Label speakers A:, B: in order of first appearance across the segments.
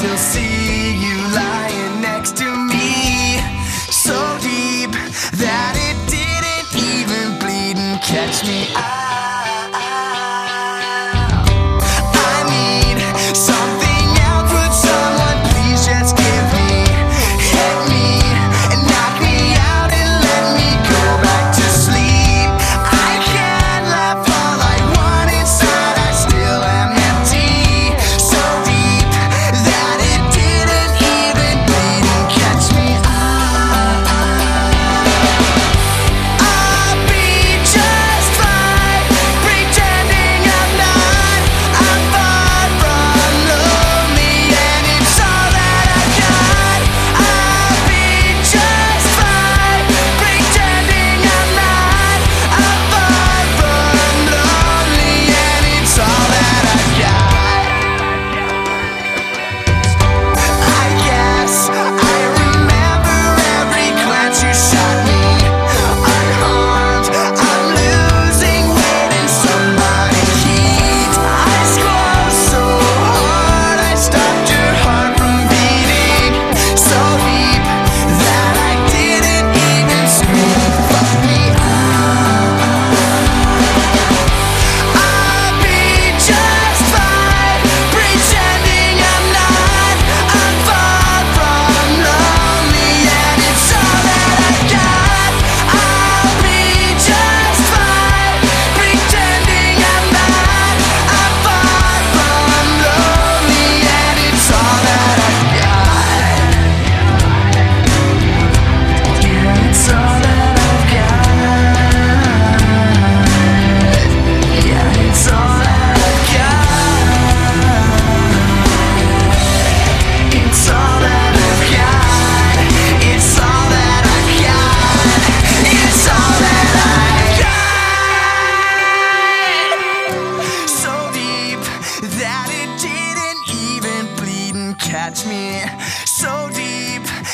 A: still see you lying next to me. So deep that it didn't even bleed and catch me. I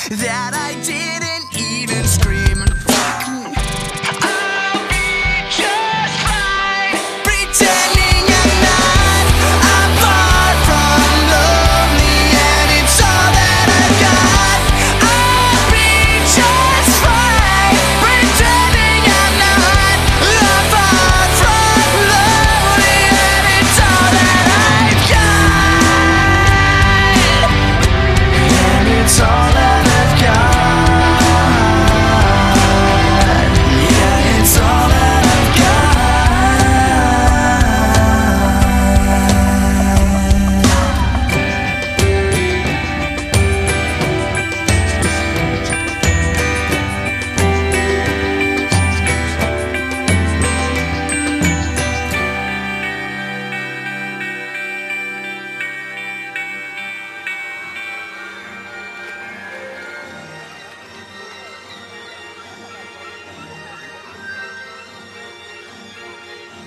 A: that